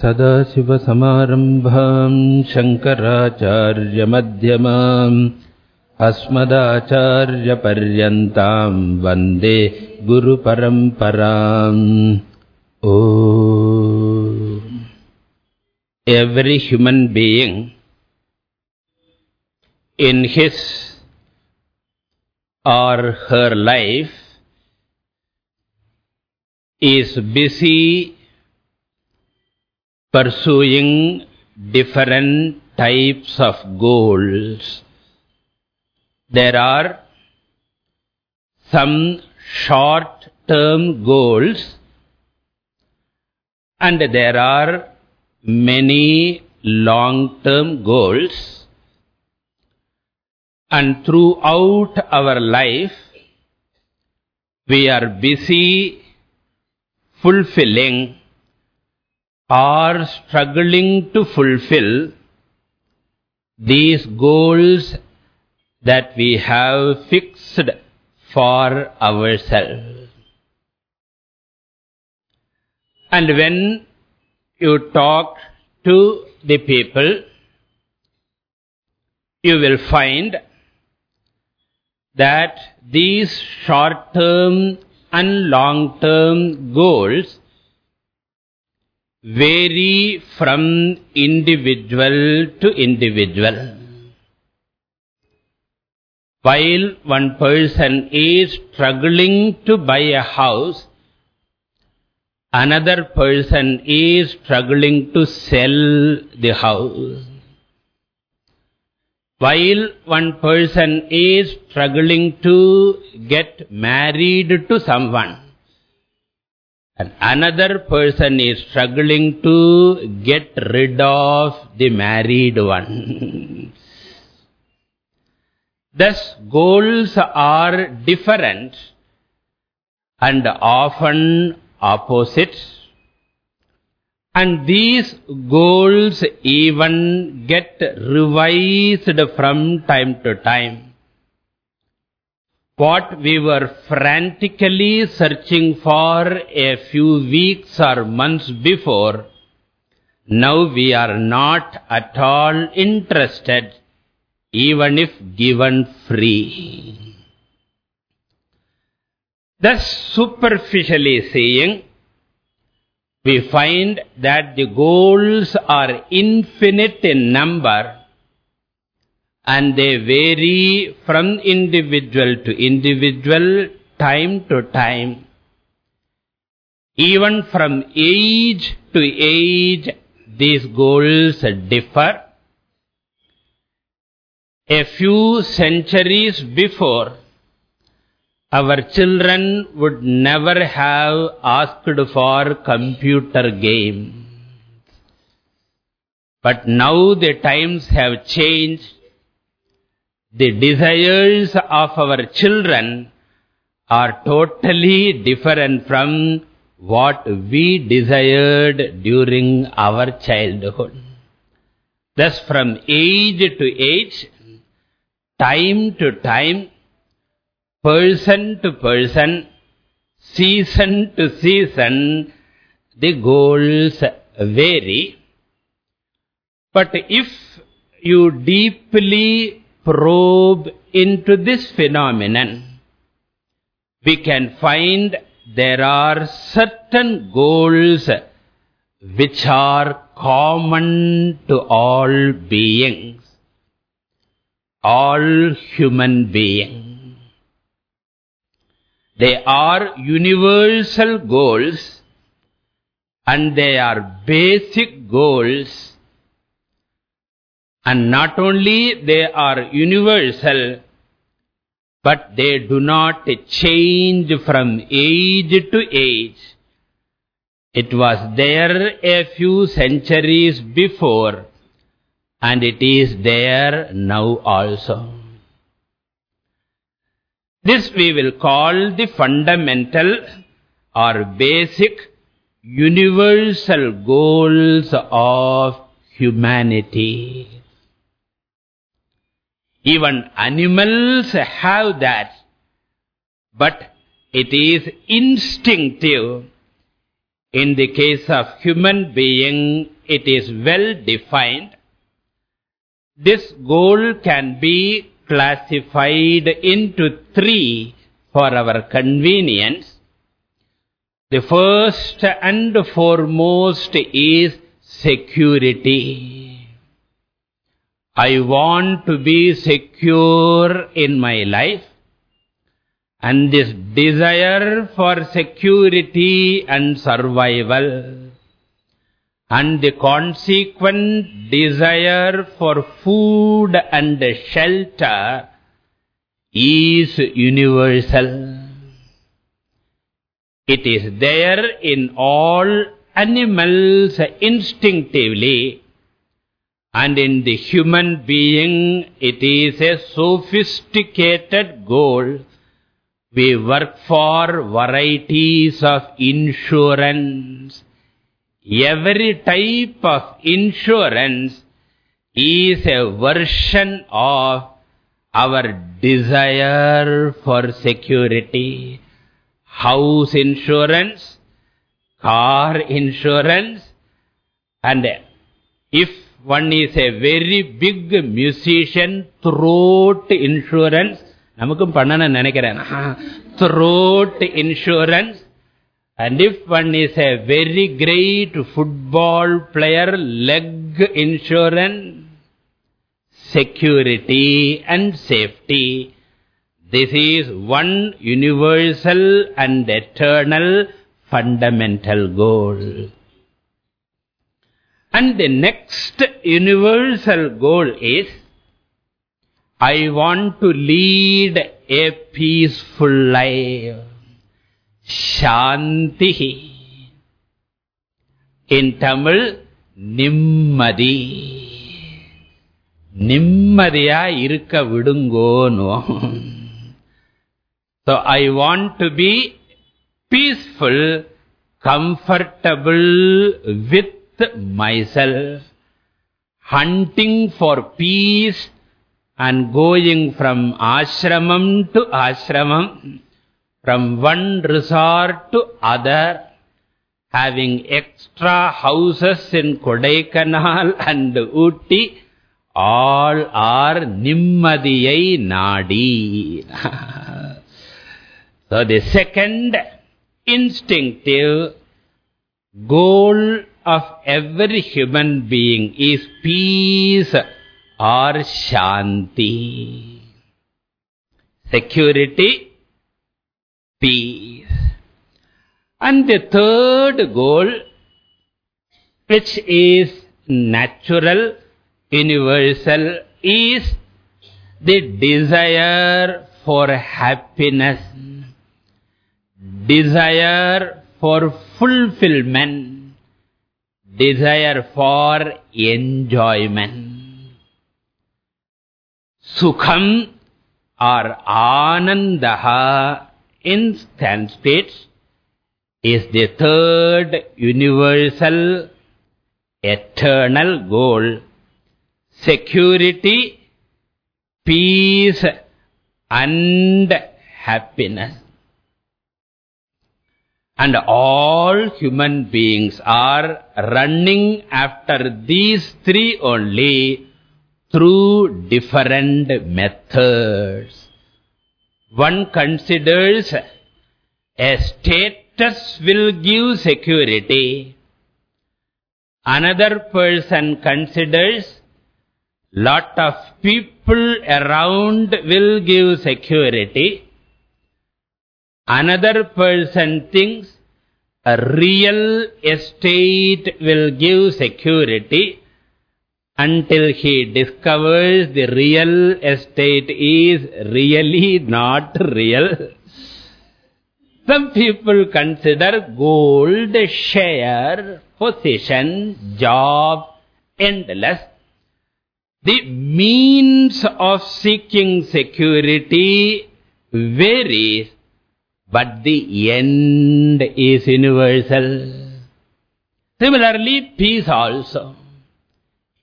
सदाशिवसमारम्भाम् शङ्कराचार्यमध्यमाम् अस्मदाचार्यपर्यन्ताम् वन्दे गुरुपरम्पराम् ओ। Every human being in his or her life is busy pursuing different types of goals. There are some short-term goals and there are many long-term goals. And throughout our life, we are busy fulfilling or struggling to fulfill these goals that we have fixed for ourselves. And when you talk to the people, you will find that these short-term and long-term goals vary from individual to individual. While one person is struggling to buy a house, another person is struggling to sell the house. While one person is struggling to get married to someone, and another person is struggling to get rid of the married one. Thus, goals are different and often opposite. And these goals even get revised from time to time what we were frantically searching for a few weeks or months before, now we are not at all interested, even if given free. Thus, superficially saying, we find that the goals are infinite in number, and they vary from individual to individual, time to time. Even from age to age, these goals differ. A few centuries before, our children would never have asked for computer games. But now the times have changed the desires of our children are totally different from what we desired during our childhood. Thus, from age to age, time to time, person to person, season to season, the goals vary. But if you deeply probe into this phenomenon, we can find there are certain goals which are common to all beings, all human beings. They are universal goals and they are basic goals and not only they are universal, but they do not change from age to age. It was there a few centuries before, and it is there now also. This we will call the fundamental or basic universal goals of humanity. Even animals have that. But it is instinctive. In the case of human being, it is well defined. This goal can be classified into three for our convenience. The first and foremost is security. I want to be secure in my life. And this desire for security and survival and the consequent desire for food and shelter is universal. It is there in all animals instinctively and in the human being it is a sophisticated goal we work for varieties of insurance. Every type of insurance is a version of our desire for security. House insurance, car insurance, and if one is a very big musician throat insurance. namakkum pannana nenaikiren throat insurance. And if one is a very great football player leg insurance security and safety. This is one universal and eternal fundamental goal and the next universal goal is I want to lead a peaceful life. Shanti. In Tamil, Nimmadi. Nimmadiya irukka vidungono. So I want to be peaceful, comfortable with myself, hunting for peace and going from ashramam to ashramam, from one resort to other, having extra houses in Kodaikanal and Ooty, all are nimmadiyai nadi. so the second instinctive goal of every human being is peace or Shanti. Security, peace. And the third goal, which is natural, universal, is the desire for happiness, desire for fulfillment, desire for enjoyment. Sukham or Anandaha in Sanskrit is the third universal eternal goal. Security, peace and happiness. And all human beings are running after these three only through different methods. One considers a status will give security. Another person considers lot of people around will give security. Another person thinks a real estate will give security until he discovers the real estate is really not real. Some people consider gold, share, position, job, endless. The means of seeking security varies, but the end is universal. Similarly, peace also.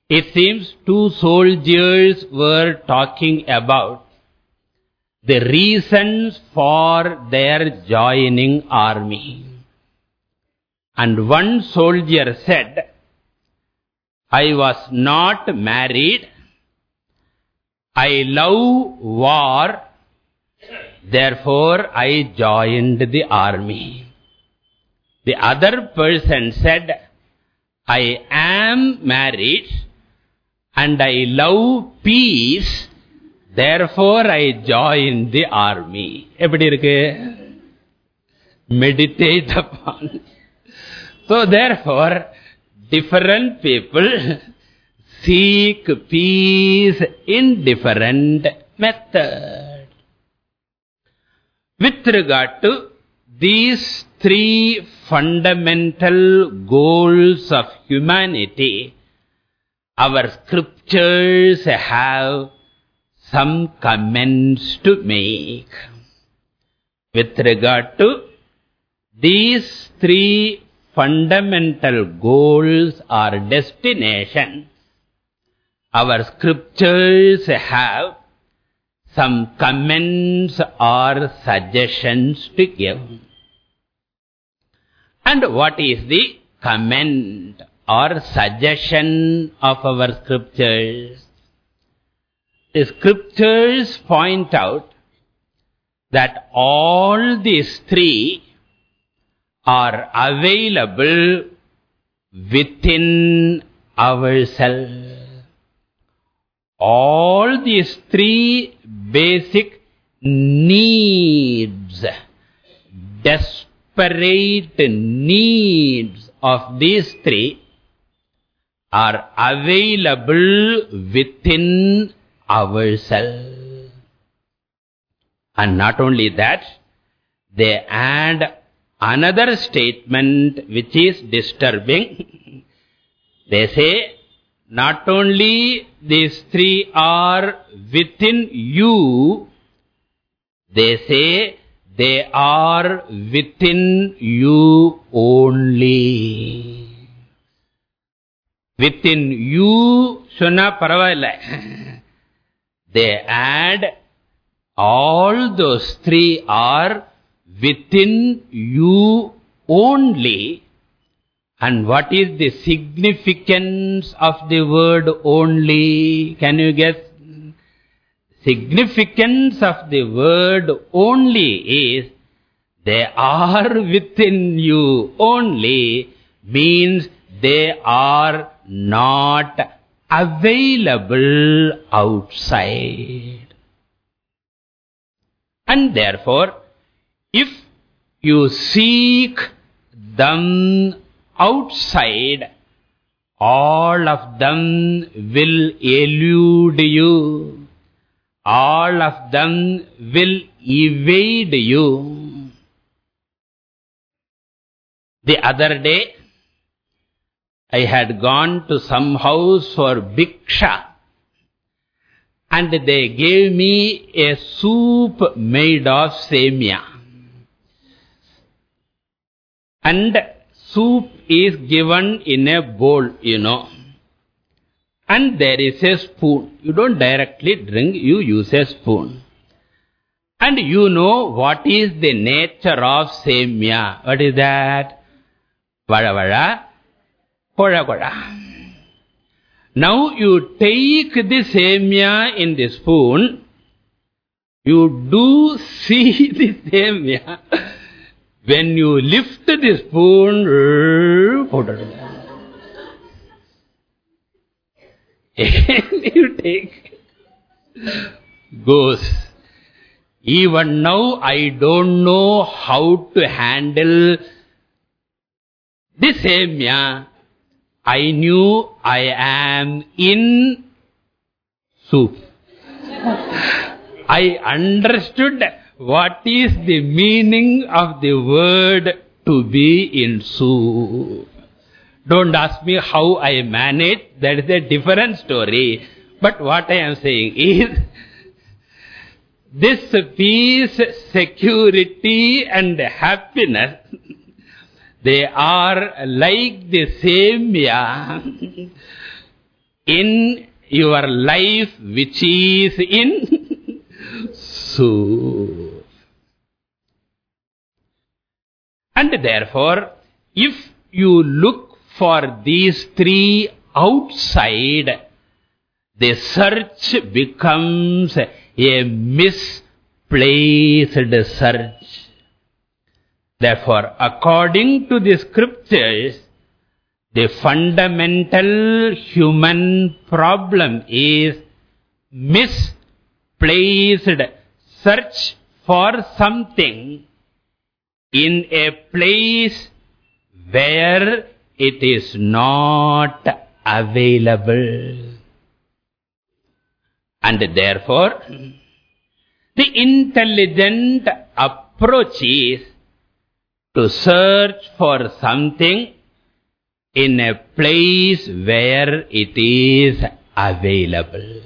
It seems two soldiers were talking about the reasons for their joining army. And one soldier said, I was not married. I love war. Therefore, I joined the army. The other person said, I am married and I love peace. Therefore, I joined the army. Eppadi irukku? Meditate upon. So, therefore, different people seek peace in different methods. With regard to these three fundamental goals of humanity, our scriptures have some comments to make. With regard to these three fundamental goals or destinations, our scriptures have some comments or suggestions to give. And what is the comment or suggestion of our scriptures? The scriptures point out that all these three are available within ourselves. All these three basic needs, desperate needs of these three are available within ourselves. And not only that, they add another statement which is disturbing. they say, not only these three are within you, they say they are within you only. Within you, sonna paravaila. they add all those three are within you only. And what is the significance of the word only? Can you guess? Significance of the word only is, they are within you only, means they are not available outside. And therefore, if you seek them outside, all of them will elude you. All of them will evade you. The other day, I had gone to some house for bhiksha. And they gave me a soup made of semia. And soup is given in a bowl, you know. And there is a spoon. You don't directly drink, you use a spoon. And you know what is the nature of semia. What is that? Vada vada Koda koda. Now you take the semia in the spoon, you do see the semia. When you lift the spoon, and you take, goes. Even now I don't know how to handle the semia. I knew I am in soup. I understood what is the meaning of the word to be in Su? Don't ask me how I manage, that is a different story. But what I am saying is, this peace, security and happiness they are like the same yeah, in your life which is in And therefore, if you look for these three outside, the search becomes a misplaced search. Therefore, according to the scriptures, the fundamental human problem is misplaced search for something in a place where it is not available. And therefore, the intelligent approach is to search for something in a place where it is available.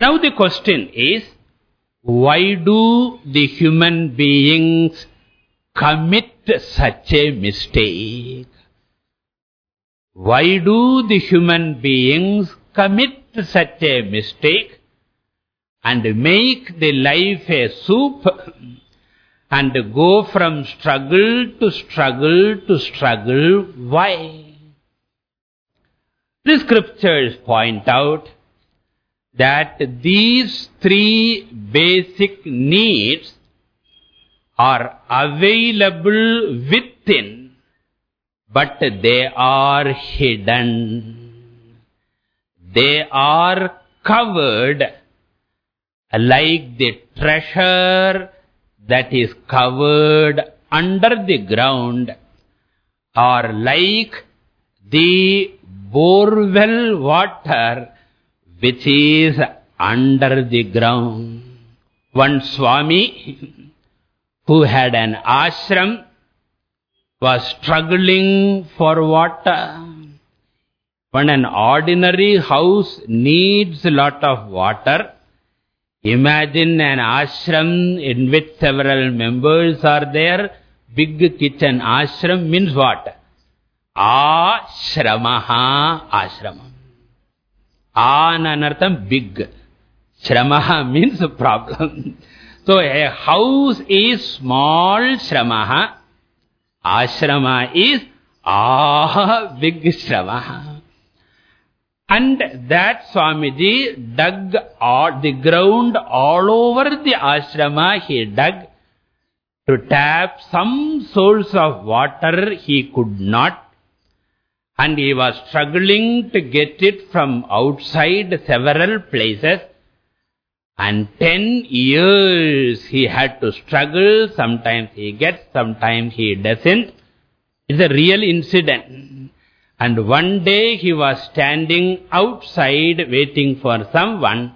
Now the question is, why do the human beings commit such a mistake? Why do the human beings commit such a mistake and make the life a soup and go from struggle to struggle to struggle? Why? The scriptures point out that these three basic needs are available within, but they are hidden. They are covered like the treasure that is covered under the ground or like the borewell water which is under the ground. One Swami who had an ashram was struggling for water. When an ordinary house needs a lot of water, imagine an ashram in which several members are there. Big kitchen ashram means what? Ashramaha ashramam. Ananartham big. Shramaha means problem. so a house is small shramaha. Ashrama is ah big shramaha. And that Swamiji dug all, the ground all over the ashrama. He dug to tap some source of water. He could not and he was struggling to get it from outside several places. And ten years he had to struggle. Sometimes he gets, sometimes he doesn't. It's a real incident. And one day he was standing outside waiting for someone.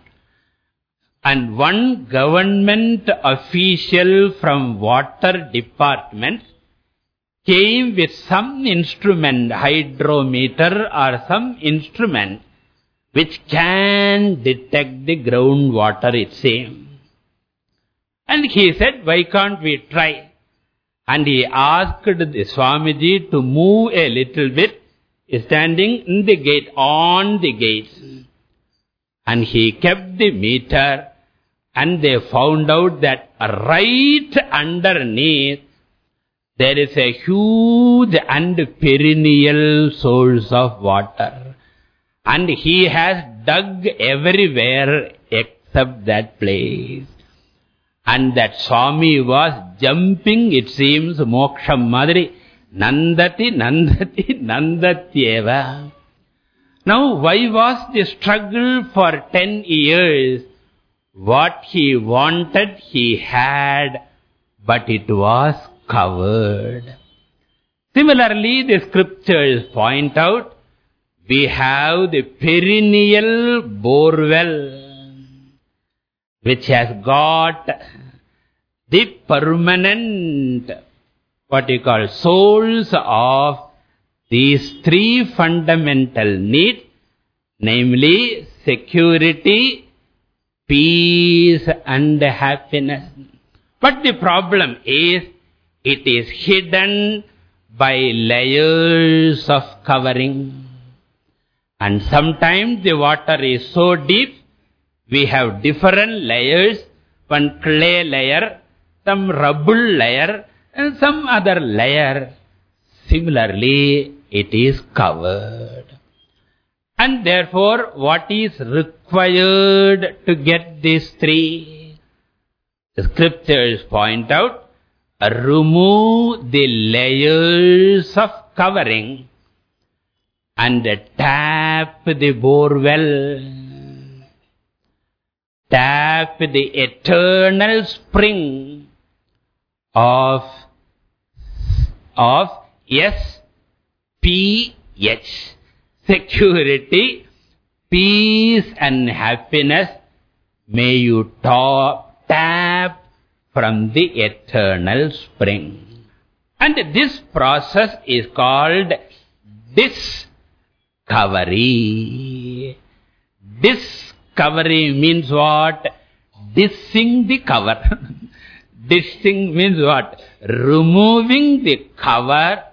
And one government official from water department came with some instrument, hydrometer or some instrument which can detect the groundwater itself. And he said, why can't we try? And he asked the Swamiji to move a little bit, standing in the gate, on the gate. And he kept the meter and they found out that right underneath there is a huge and perennial source of water. And he has dug everywhere except that place. And that Swami was jumping, it seems, moksha madri. Nandati, nandati, nandatyeva. Now, why was the struggle for ten years? What he wanted, he had, but it was covered. Similarly, the scriptures point out, we have the perennial borewell, which has got the permanent, what you call, souls of these three fundamental needs, namely security, peace and happiness. But the problem is, it is hidden by layers of covering. And sometimes the water is so deep, we have different layers, one clay layer, some rubble layer, and some other layer. similarly it is covered. And therefore, what is required to get these three? The scriptures point out, remove the layers of covering and tap the bore well. Tap the eternal spring of, of S-P-H. Security, peace and happiness may you top, tap from the eternal spring. And this process is called this discovery. Discovery means what? Dissing the cover. Dissing means what? Removing the cover.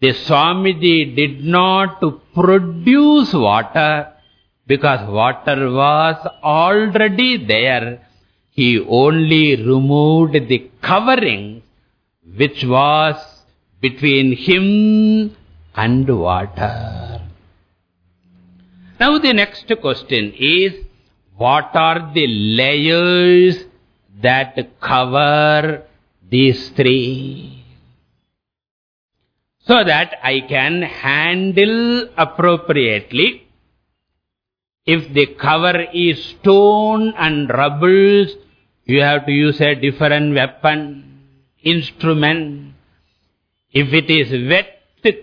The Swamiji did not produce water because water was already there. He only removed the covering which was between him and water. Now the next question is, what are the layers that cover these three? So that I can handle appropriately. If the cover is stone and rubbles, you have to use a different weapon, instrument. If it is wet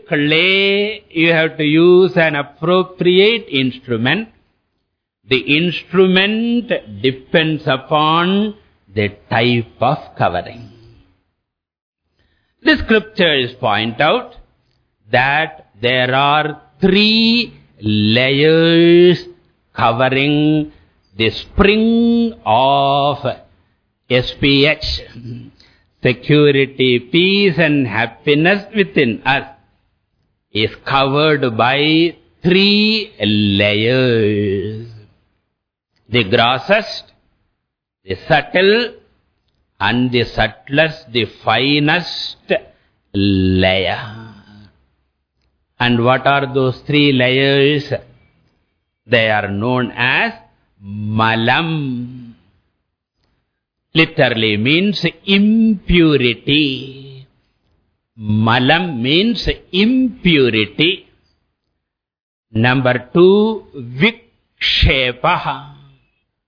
clay, you have to use an appropriate instrument. The instrument depends upon the type of covering. The scriptures point out that there are three layers covering the spring of SPH. Security, peace and happiness within us is covered by three layers. The grossest, the subtle, and the subtlest, the finest layer. And what are those three layers? They are known as malam. Literally means impurity. Malam means impurity. Number two, vikshepaha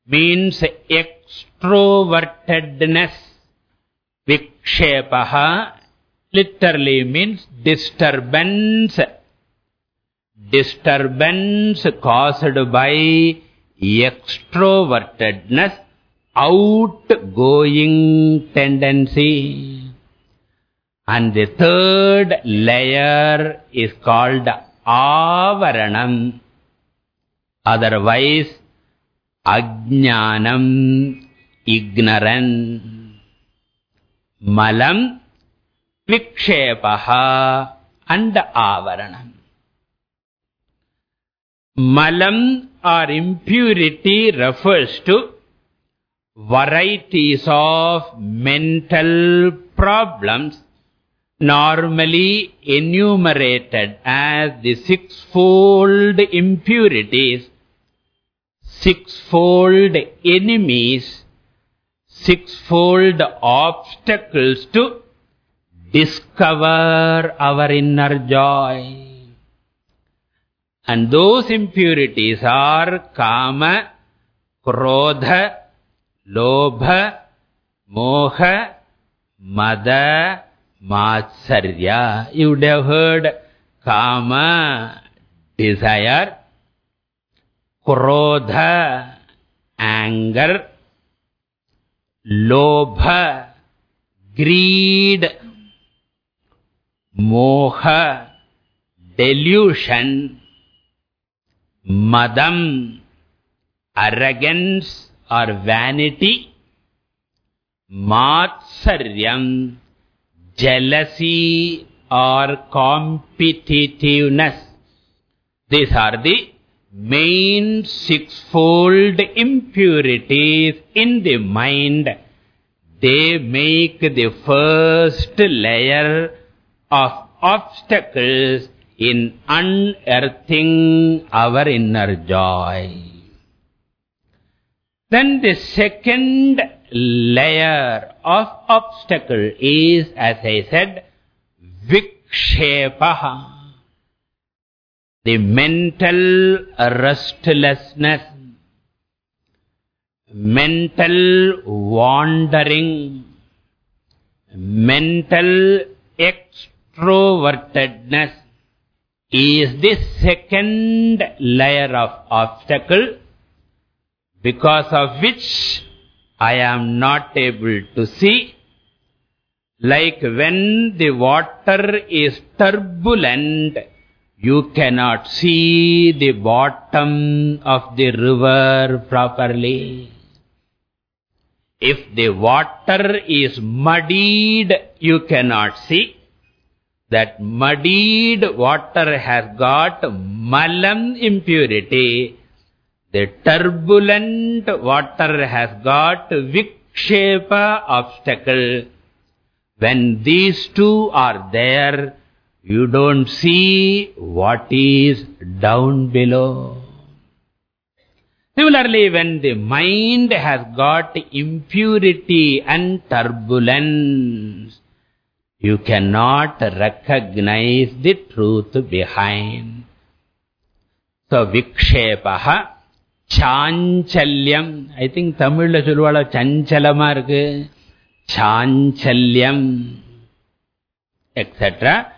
means extrovertedness. Vikshepaha literally means disturbance. Disturbance caused by extrovertedness, outgoing tendency. And the third layer is called avaranam. Otherwise, ajnanam, ignorance. Malam, vikshepaha and avaranam. Malam or impurity refers to varieties of mental problems normally enumerated as the sixfold impurities, sixfold enemies, sixfold obstacles to discover our inner joy. And those impurities are kama, krodha, lobha, मोह, मद, मात्सर्य। You have heard काम desire क्रोध anger लोभ greed मोह delusion मदम, arrogance or vanity, Matsaryam, jealousy or competitiveness. These are the main sixfold impurities in the mind. They make the first layer of obstacles in unearthing our inner joy. Then the second layer of obstacle is, as I said, vikshepaha. The mental restlessness, mental wandering, mental extrovertedness is the second layer of obstacle because of which I am not able to see. Like when the water is turbulent, you cannot see the bottom of the river properly. If the water is muddied, you cannot see. That muddied water has got malam impurity. The turbulent water has got vikshepa obstacle. When these two are there, you don't see what is down below. Similarly, when the mind has got impurity and turbulence, you cannot recognize the truth behind. So, vikshepaha, chanchalyam. I think Tamil la solluvala chanchalama irukku. Chanchalyam, etc.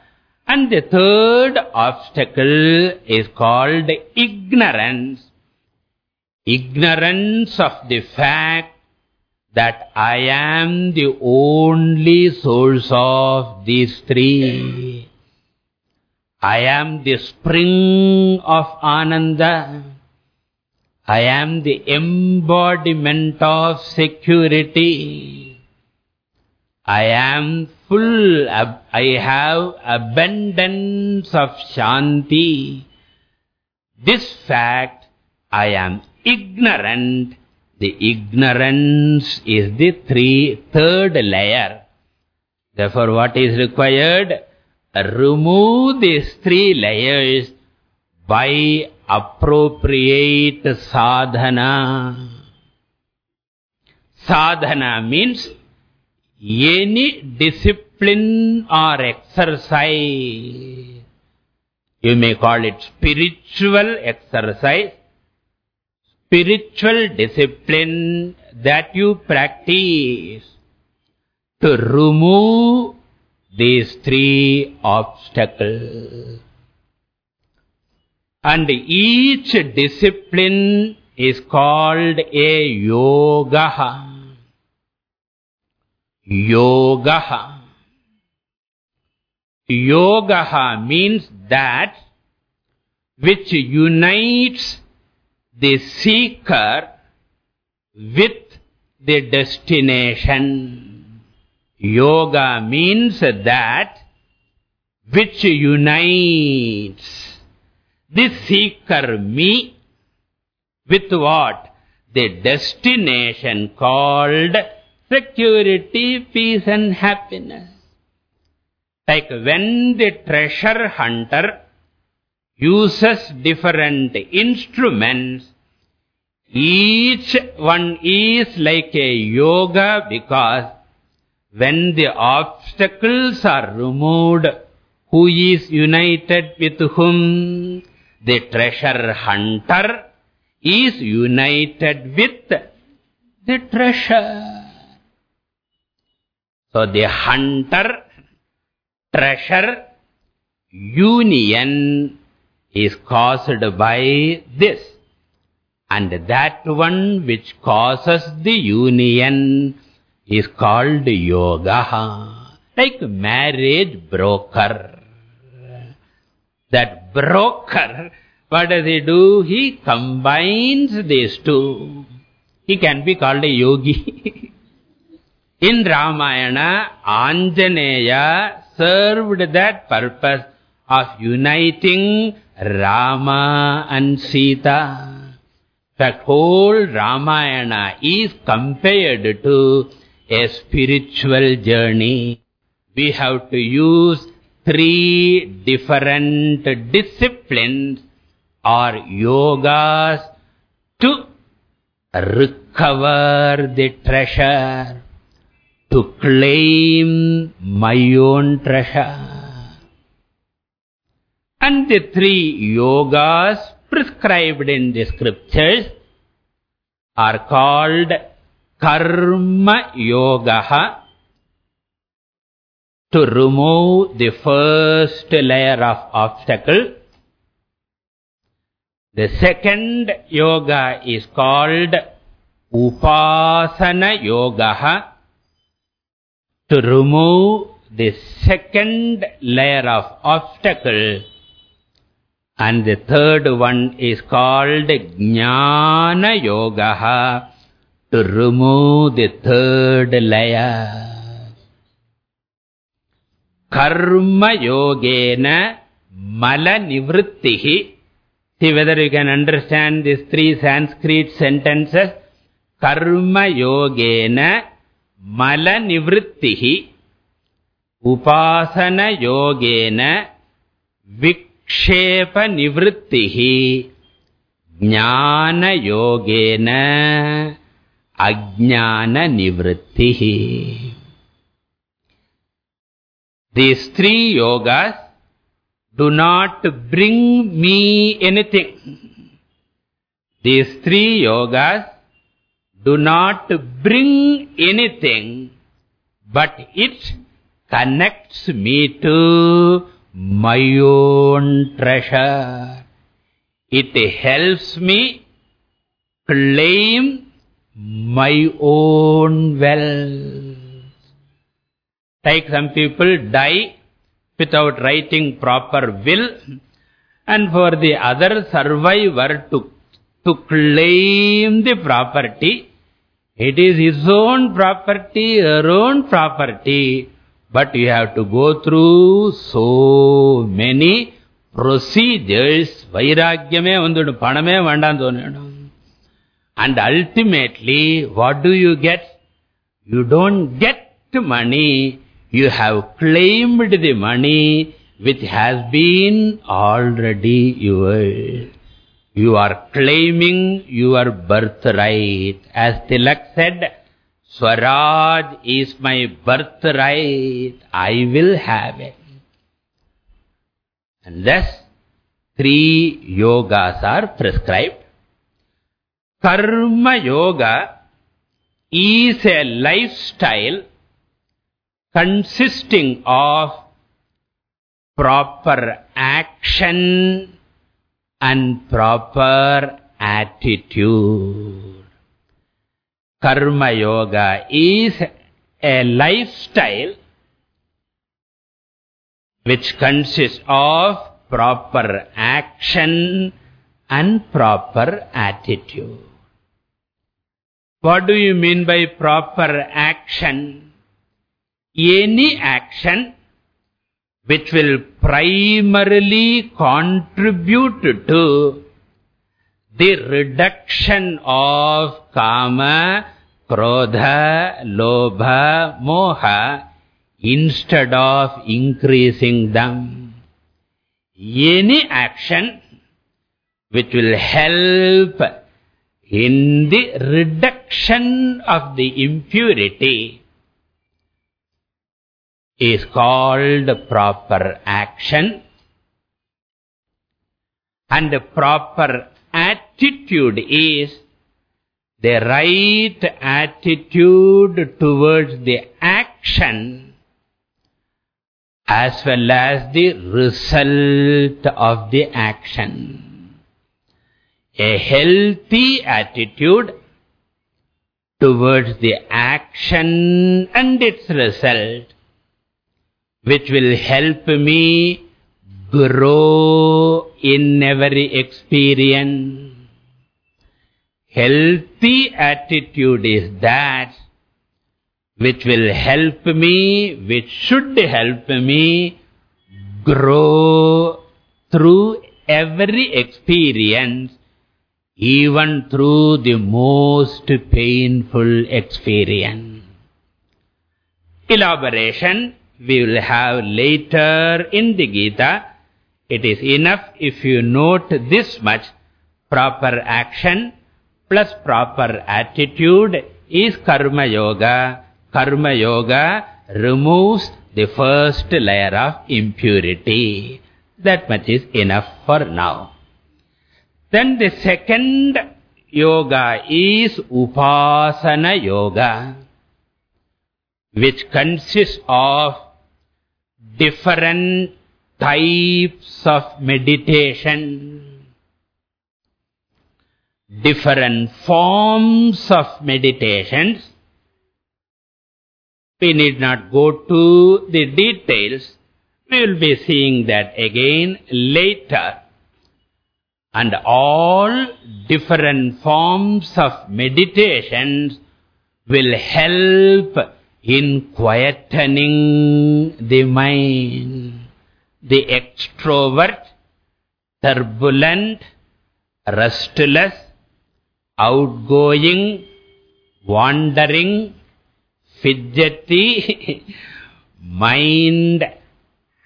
And the third obstacle is called ignorance ignorance of the fact that I am the only source of these three. I am the spring of Ananda. I am the embodiment of security. I am full, I have abundance of Shanti. This fact, I am ignorant, the ignorance is the three, third layer. Therefore, what is required? Remove these three layers by appropriate sadhana. Sadhana means any discipline or exercise. You may call it spiritual exercise spiritual discipline that you practice to remove these three obstacles. And each discipline is called a yoga. Yoga. Yoga means that which unites the seeker with the destination. Yoga means that which unites the seeker me with what? The destination called security, peace and happiness. Like when the treasure hunter uses different instruments. Each one is like a yoga because when the obstacles are removed, who is united with whom? The treasure hunter is united with the treasure. So the hunter, treasure, union is caused by this. And that one which causes the union is called yoga. Like marriage broker. That broker, what does he do? He combines these two. He can be called a yogi. In Ramayana, Anjaneya served that purpose of uniting Rama and Sita. That whole Ramayana is compared to a spiritual journey. We have to use three different disciplines or yogas to recover the treasure, to claim my own treasure. And the three yogas prescribed in the scriptures are called Karma Yoga to remove the first layer of obstacle. The second yoga is called Upasana Yoga to remove the second layer of obstacle. And the third one is called Jnana Yoga to remove the third layer. Karma Yogena Mala Nivrittihi. See whether you understand these three Sanskrit sentences. Karma Yogena Mala Nivrittihi. Upasana Yogena Vikshepa Nivrittihi. Jnana Yogena Ajnana Nivrittihi. These three yogas do not bring me anything. These three yogas do not bring anything, but it connects me to my own treasure. It helps me claim my own wealth. Like some people die without writing proper will and for the other survivor to, to claim the property, it is his own property, her own property, but you have to go through so many procedures, vairagyame vandudu, paname vandam thonidum. And ultimately, what do you get? You don't get money, you have claimed the money which has been already yours. You are claiming your birthright. As Tilak said, Swaraj is my birthright. I will have it. And thus, three yogas are prescribed. Karma yoga is a lifestyle consisting of proper action and proper attitude. Karma Yoga is a lifestyle which consists of proper action and proper attitude. What do you mean by proper action? Any action which will primarily contribute to the reduction of kama, krodha, lobha, moha instead of increasing them. Any action which will help in the reduction of the impurity is called proper action. And the proper attitude is the right attitude towards the action as well as the result of the action. A healthy attitude towards the action and its result which will help me grow in every experience. Healthy attitude is that which will help me, which should help me grow through every experience, even through the most painful experience. Elaboration we will have later in the Gita. It is enough if you note this much proper action plus proper attitude is Karma Yoga. Karma Yoga removes the first layer of impurity. That much is enough for now. Then the second yoga is Upasana Yoga, which consists of different types of meditation, different forms of meditations. We need not go to the details. We will be seeing that again later. And all different forms of meditations will help in quietening the mind. The extrovert, turbulent, restless, outgoing, wandering, fidgety mind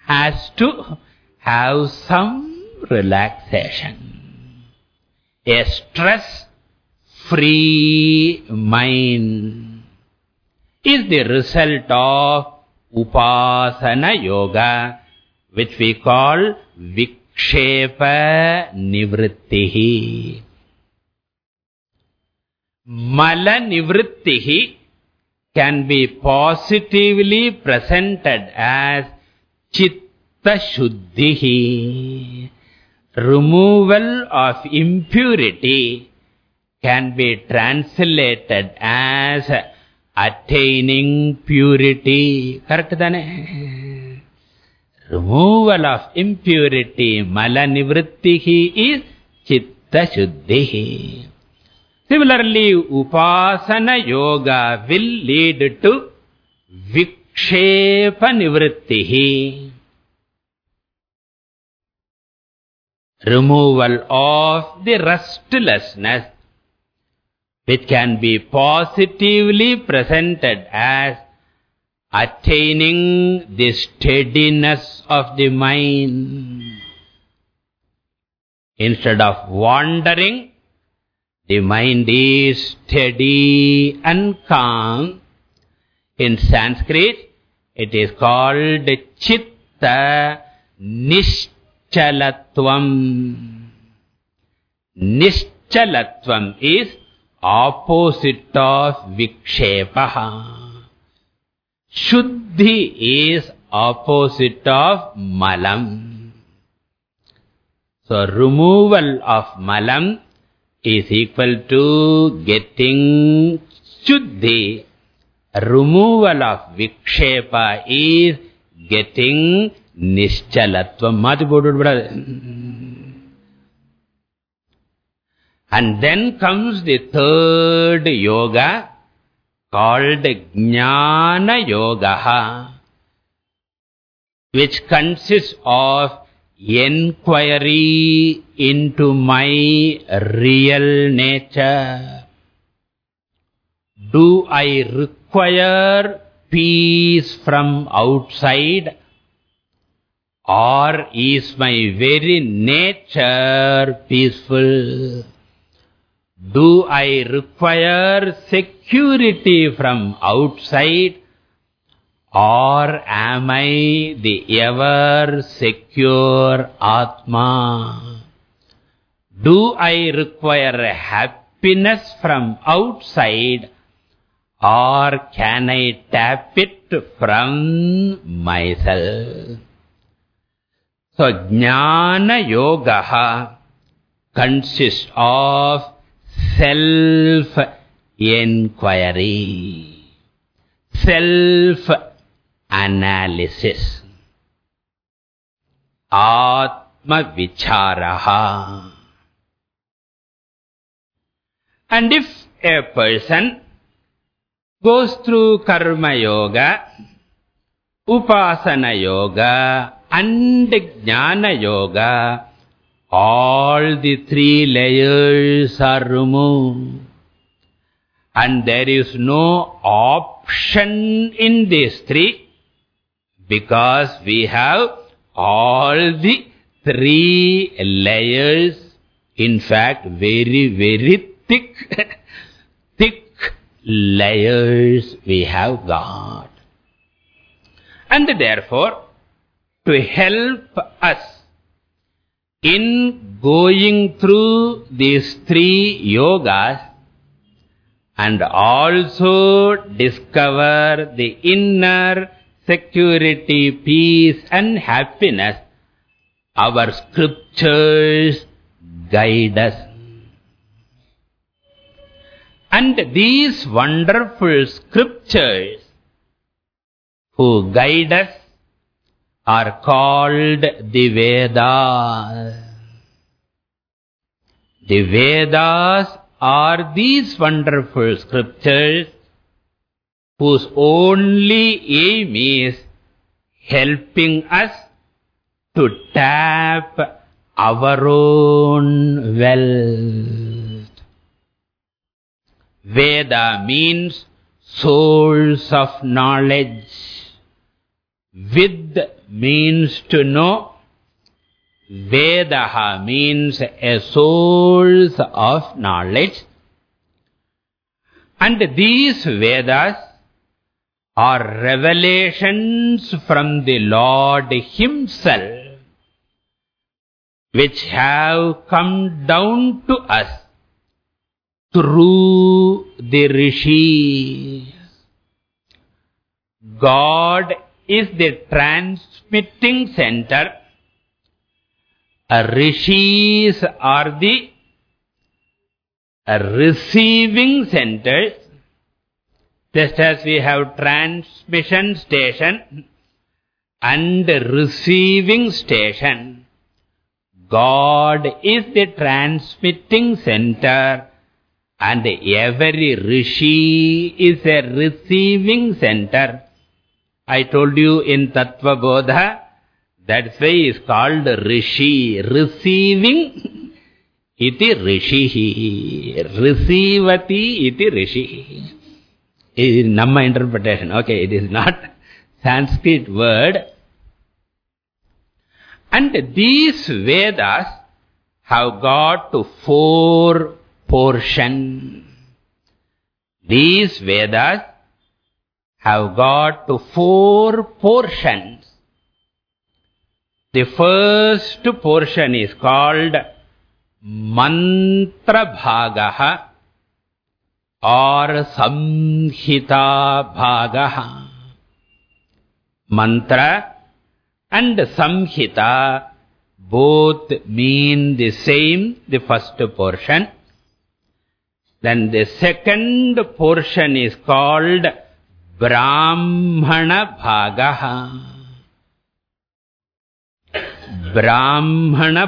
has to have some relaxation. A stress-free mind is the result of Upasana Yoga, which we call Vikshepa Nivrittihi. Mala Nivrittihi can be positively presented as Chitta Shuddhihi removal of impurity can be translated as attaining purity. Correct, then? Removal of impurity, malanivrittihi is chitta shuddhihi. Similarly, upasana yoga will lead to vikshepa nivrittihi. removal of the restlessness, which can be positively presented as attaining the steadiness of the mind. Instead of wandering, the mind is steady and calm. In Sanskrit, it is called chitta nishta Nischalattvam. Nischalattvam is opposite of Vikshepaha. Shuddhi is opposite of Malam. So, removal of Malam is equal to getting Shuddhi. Removal of Vikshepa is getting nishchalatva. Mati And then comes the third yoga called Jnana Yoga, which consists of inquiry into my real nature. Do I require peace from outside or is my very nature peaceful? Do I require security from outside? Or am I the ever secure Atma? Do I require happiness from outside? Or can I tap it from myself? So, Jnana Yoga consists of self-inquiry, self-analysis, Atma-vicharaha. And if a person goes through Karma Yoga, Upasana Yoga, and Jnana Yoga, all the three layers are removed. And there is no option in these three Because we have all the three layers, in fact, very, very thick, thick layers we have got. And therefore, to help us in going through these three yogas and also discover the inner security, peace and happiness, our scriptures guide us. And these wonderful scriptures who guide us are called the Vedas. The Vedas are these wonderful scriptures whose only aim is helping us to tap our own wealth. Veda means source of knowledge. Vid means to know. Vedaha means a source of knowledge. And these Vedas are revelations from the Lord Himself, which have come down to us through the Rishis. God is the transmitting center. Rishis are the receiving centers. Just as we have transmission station and receiving station, God is the transmitting center and every rishi is a receiving center. I told you in Tattva Bodha, that's why it's called Rishi. Receiving iti Rishi. Receivati iti Rishi. Is Namma interpretation. Okay, it is not Sanskrit word. And these Vedas have got to four portions. These Vedas have got to four portions. The first portion is called Mantra Bhagaha or Samhita Bhagaha. Mantra and Samhita both mean the same, the first portion. Then the second portion is called Brahmana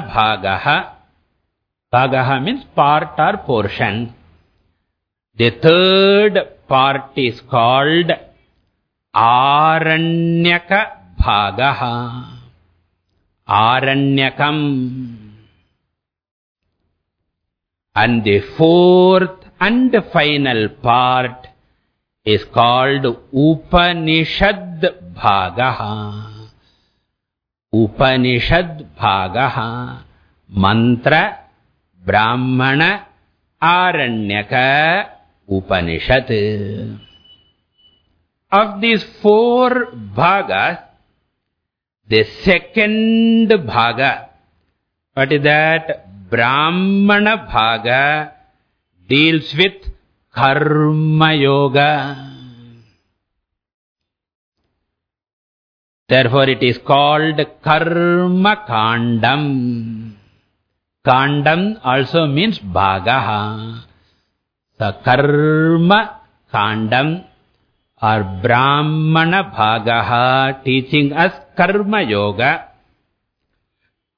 Bhagaha. Bhagaha means part or portion. The third part is called Aranyaka Bhagaha. Aranyakam. And the fourth and final part is called Upanishad Bhagaha. Upanishad Bhagaha. Mantra, Brahmana, Aranyaka, Upanishad. Of these four bhagas, the second bhaga, what is that? Brahmana bhaga deals with karma-yoga. Therefore, it is called karma-kandam. Kandam also means bhagaha. So, karma-kandam or brahmana-bhagaha teaching us karma-yoga.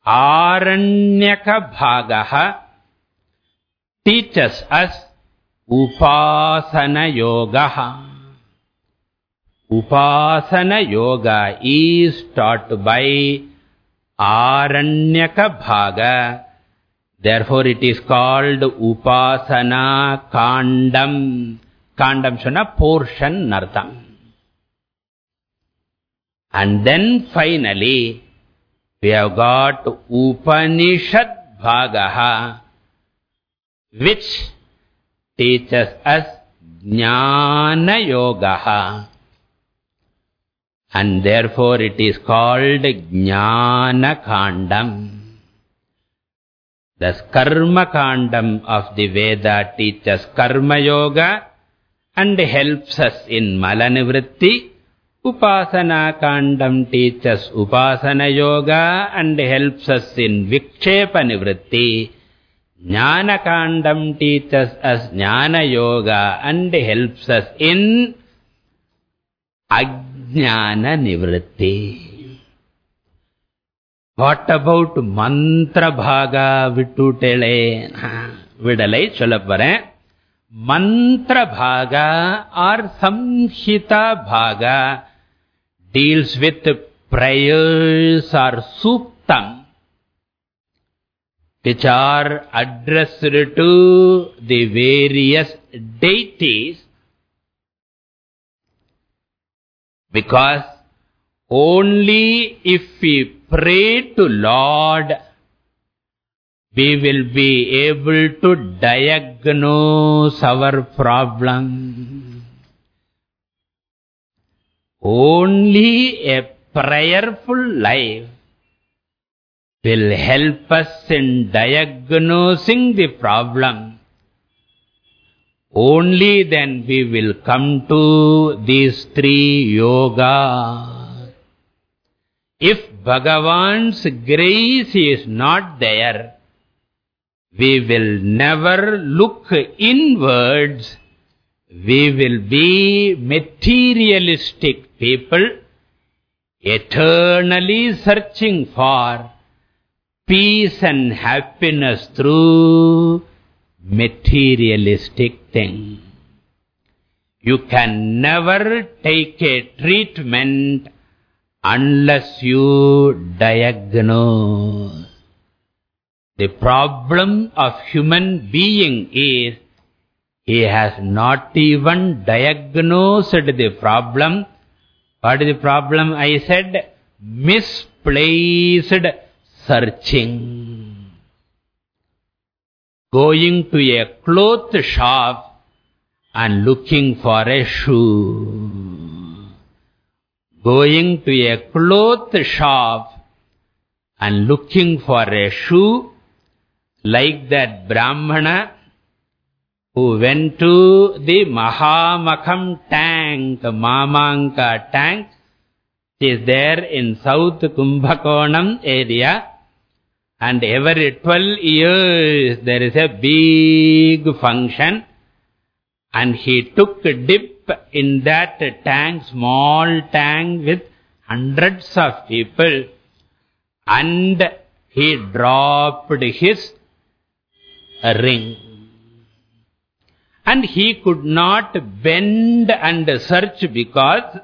Aranyaka-bhagaha teaches us Upasana Yoga. Upasana Yoga is taught by Aranyaka Bhaga. Therefore it is called Upasana Kandam. Kandam sonna portion nartham. And then finally, we have got Upanishad Bhagaha, which teaches us Jnana Yogaha. And therefore it is called Jnana Kandam. The Karma Kandam of the Veda teaches Karma Yoga and helps us in Malanivritti. Upasana Kandam teaches Upasana Yoga and helps us in Vikshepa Nivritti. Jnana Kandam teaches us Jnana Yoga and helps us in Ajnana Nivritti. What about Mantra Bhaga Vittutele? Vidalai Cholapare. Mantra Bhaga or Samhita Bhaga deals with prayers or Suptam which are addressed to the various deities because only if we pray to Lord we will be able to diagnose our problem. Only a prayerful life will help us in diagnosing the problem. Only then we will come to these three yogas. If Bhagavan's grace is not there, we will never look inwards. We will be materialistic people, eternally searching for peace and happiness through materialistic thing. You can never take a treatment unless you diagnose. The problem of human being is he has not even diagnosed the problem. What is the problem? I said misplaced searching. Going to a cloth shop and looking for a shoe. Going to a cloth shop and looking for a shoe like that Brahmana who went to the Mahamakham tank, Mamanka tank, which is there in South Kumbhakonam area. And every 12 years there is a big function. And he took a dip in that tank, small tank with hundreds of people. And he dropped his ring. And he could not bend and search because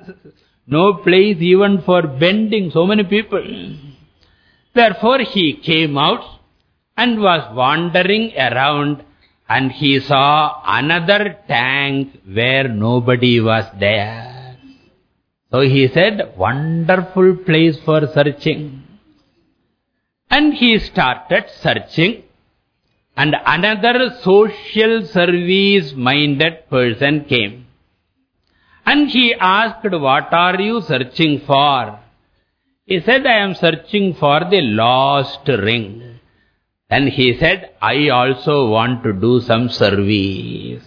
no place even for bending so many people. Therefore he came out and was wandering around and he saw another tank where nobody was there. So he said, wonderful place for searching. And he started searching and another social service-minded person came. And he asked, what are you searching for? He said, I am searching for the lost ring. Then he said, I also want to do some service.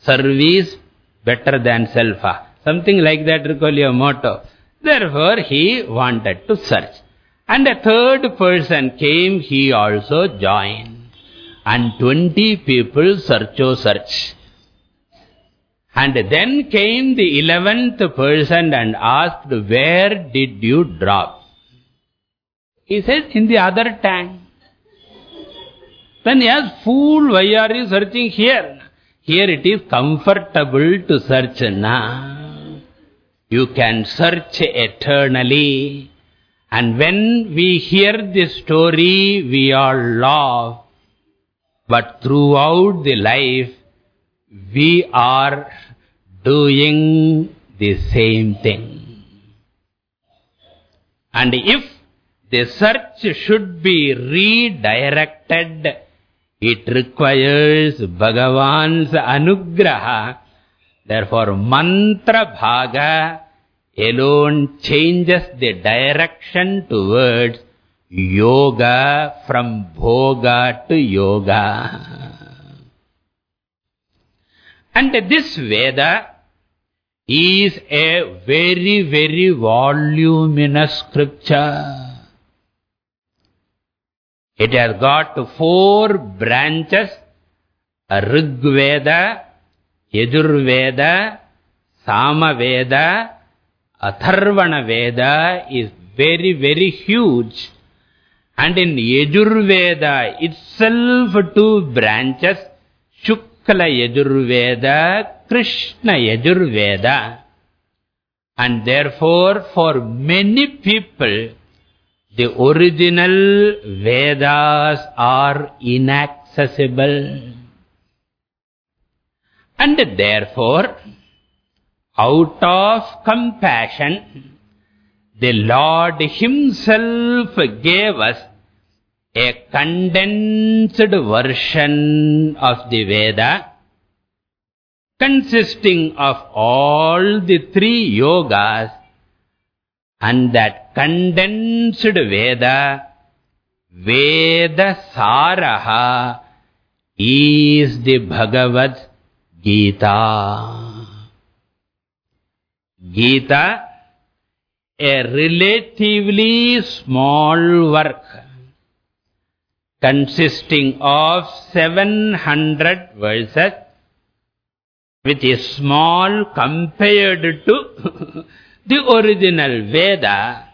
Service better than self. Ah. Something like that, recall your motto. Therefore, he wanted to search. And a third person came, he also joined. And twenty people search oh search. And then came the eleventh person and asked, where did you drop? He said, in the other tank. Then he asked, fool, why are you searching here? Here it is comfortable to search now. You can search eternally. And when we hear this story, we all laugh. But throughout the life, we are doing the same thing. And if the search should be redirected, it requires Bhagavan's anugraha. Therefore, mantra bhaga alone changes the direction towards yoga from bhoga to yoga. And this Veda is a very, very voluminous scripture. It has got four branches, Rig Veda, Yajurveda, Samaveda, Atharvana Veda is very, very huge. And in Yajurveda itself two branches, Shukla Yajurveda, Krishna Yajurveda. And therefore, for many people, the original Vedas are inaccessible. And therefore, out of compassion, the Lord Himself gave us a condensed version of the Veda, consisting of all the three yogas, and that condensed Veda, Veda Saraha, is the Bhagavad Gita. Gita, a relatively small work consisting of 700 verses, which is small compared to the original Veda,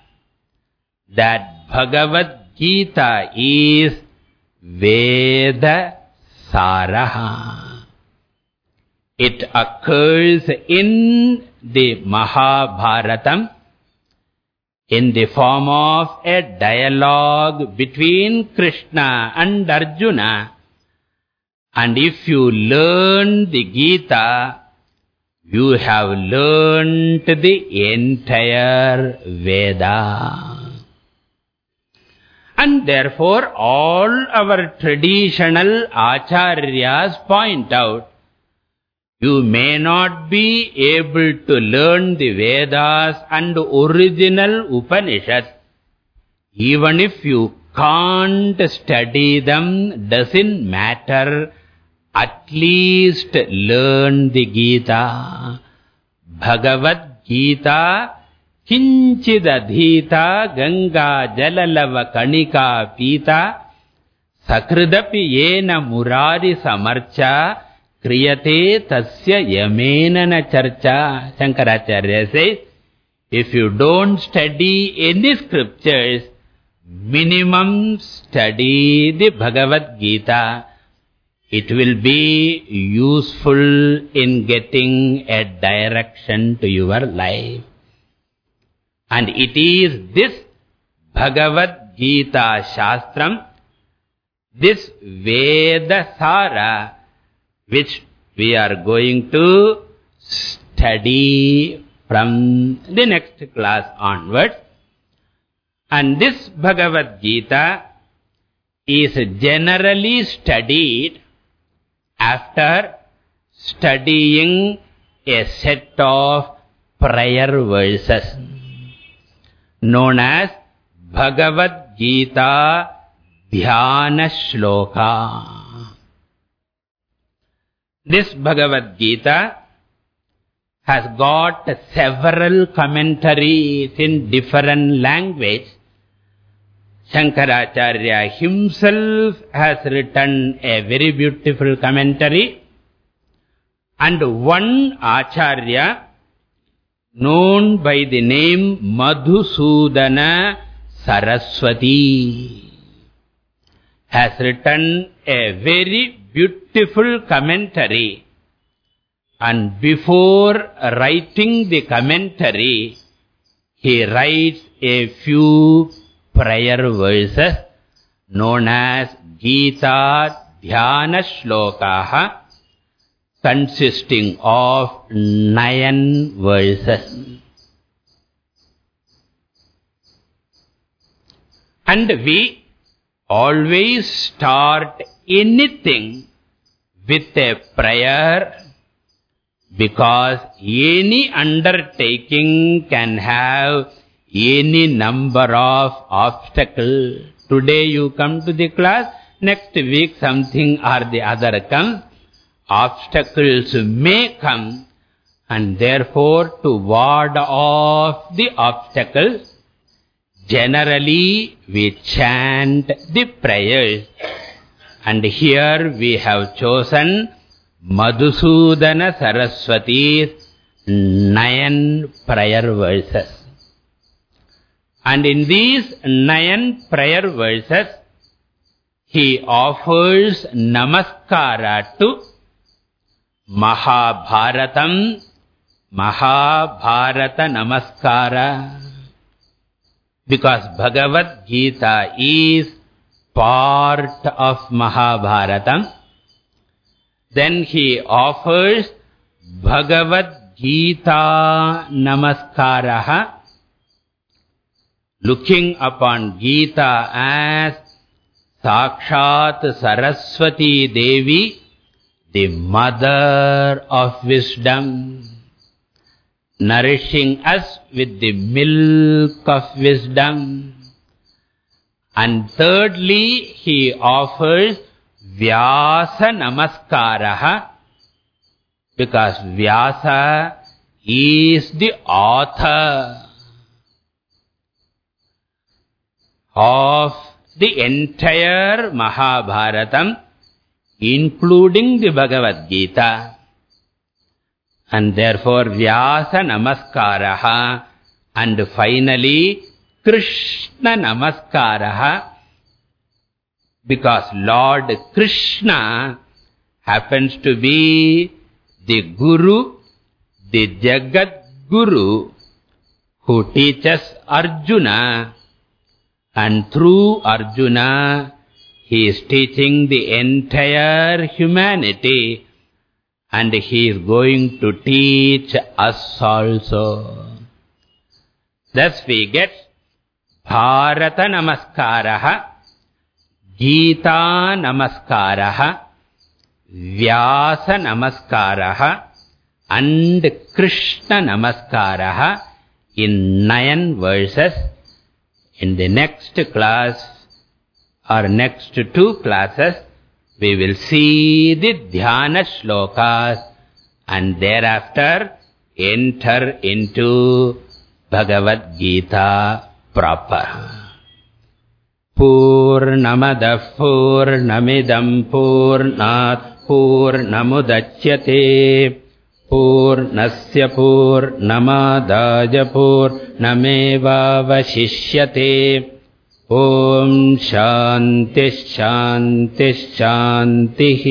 that Bhagavad Gita is Veda Saraha. It occurs in the Mahabharatam in the form of a dialogue between Krishna and Arjuna. And if you learn the Gita, you have learned the entire Veda. And therefore, all our traditional acharyas point out you may not be able to learn the Vedas and original Upanishads. Even if you can't study them, doesn't matter. At least learn the Gita. Bhagavad Gita Kinchidadhita Ganga Jalalava Kanika Pita Sakridapi Yena Murari Samarcha kriyate tasya yamenana charcha. Shankaracharya says, if you don't study any scriptures, minimum study the Bhagavad Gita. It will be useful in getting a direction to your life. And it is this Bhagavad Gita Shastram, this Veda Sara, which we are going to study from the next class onwards. And this Bhagavad Gita is generally studied after studying a set of prayer verses known as Bhagavad Gita Dhyana Shloka. This Bhagavad Gita has got several commentaries in different language. Shankaracharya himself has written a very beautiful commentary. And one Acharya, known by the name Madhusudana Saraswati, has written a very beautiful commentary. And before writing the commentary, he writes a few prayer verses known as Gita Dhyana Shlokaha, consisting of nine verses. And we always start anything with a prayer because any undertaking can have any number of obstacles. Today you come to the class, next week something or the other comes. Obstacles may come and therefore to ward off the obstacles, generally we chant the prayers. And here we have chosen Madhusudana Saraswati's nine prayer verses. And in these nine prayer verses, he offers namaskara to Mahabharatam, Mahabharata Namaskara. Because Bhagavad Gita is part of Mahabharatam. Then he offers Bhagavad Gita Namaskaraha, looking upon Gita as Sakshat Saraswati Devi, the mother of wisdom, nourishing us with the milk of wisdom. And thirdly, he offers Vyasa Namaskaraha because Vyasa is the author of the entire Mahabharatam, including the Bhagavad Gita. And therefore Vyasa Namaskaraha and finally Krishna Namaskaraha. Because Lord Krishna happens to be the Guru, the Jagat Guru, who teaches Arjuna, and through Arjuna, he is teaching the entire humanity, and he is going to teach us also. Thus we get Bharata Namaskaraha, Gita namaskarah Vyasa namaskarah in nine verses. In the next class or next two classes we will see the dhyana shlokas and thereafter enter into bhagavad gita proper पूर्णमदः पूर्णमिदम् पूर्णात् पूर्णमुदच्यते। पूर्णस्य पूर्णमादाय पूर्णमेवावशिष्यते। ॐ शान्तिः शान्तिः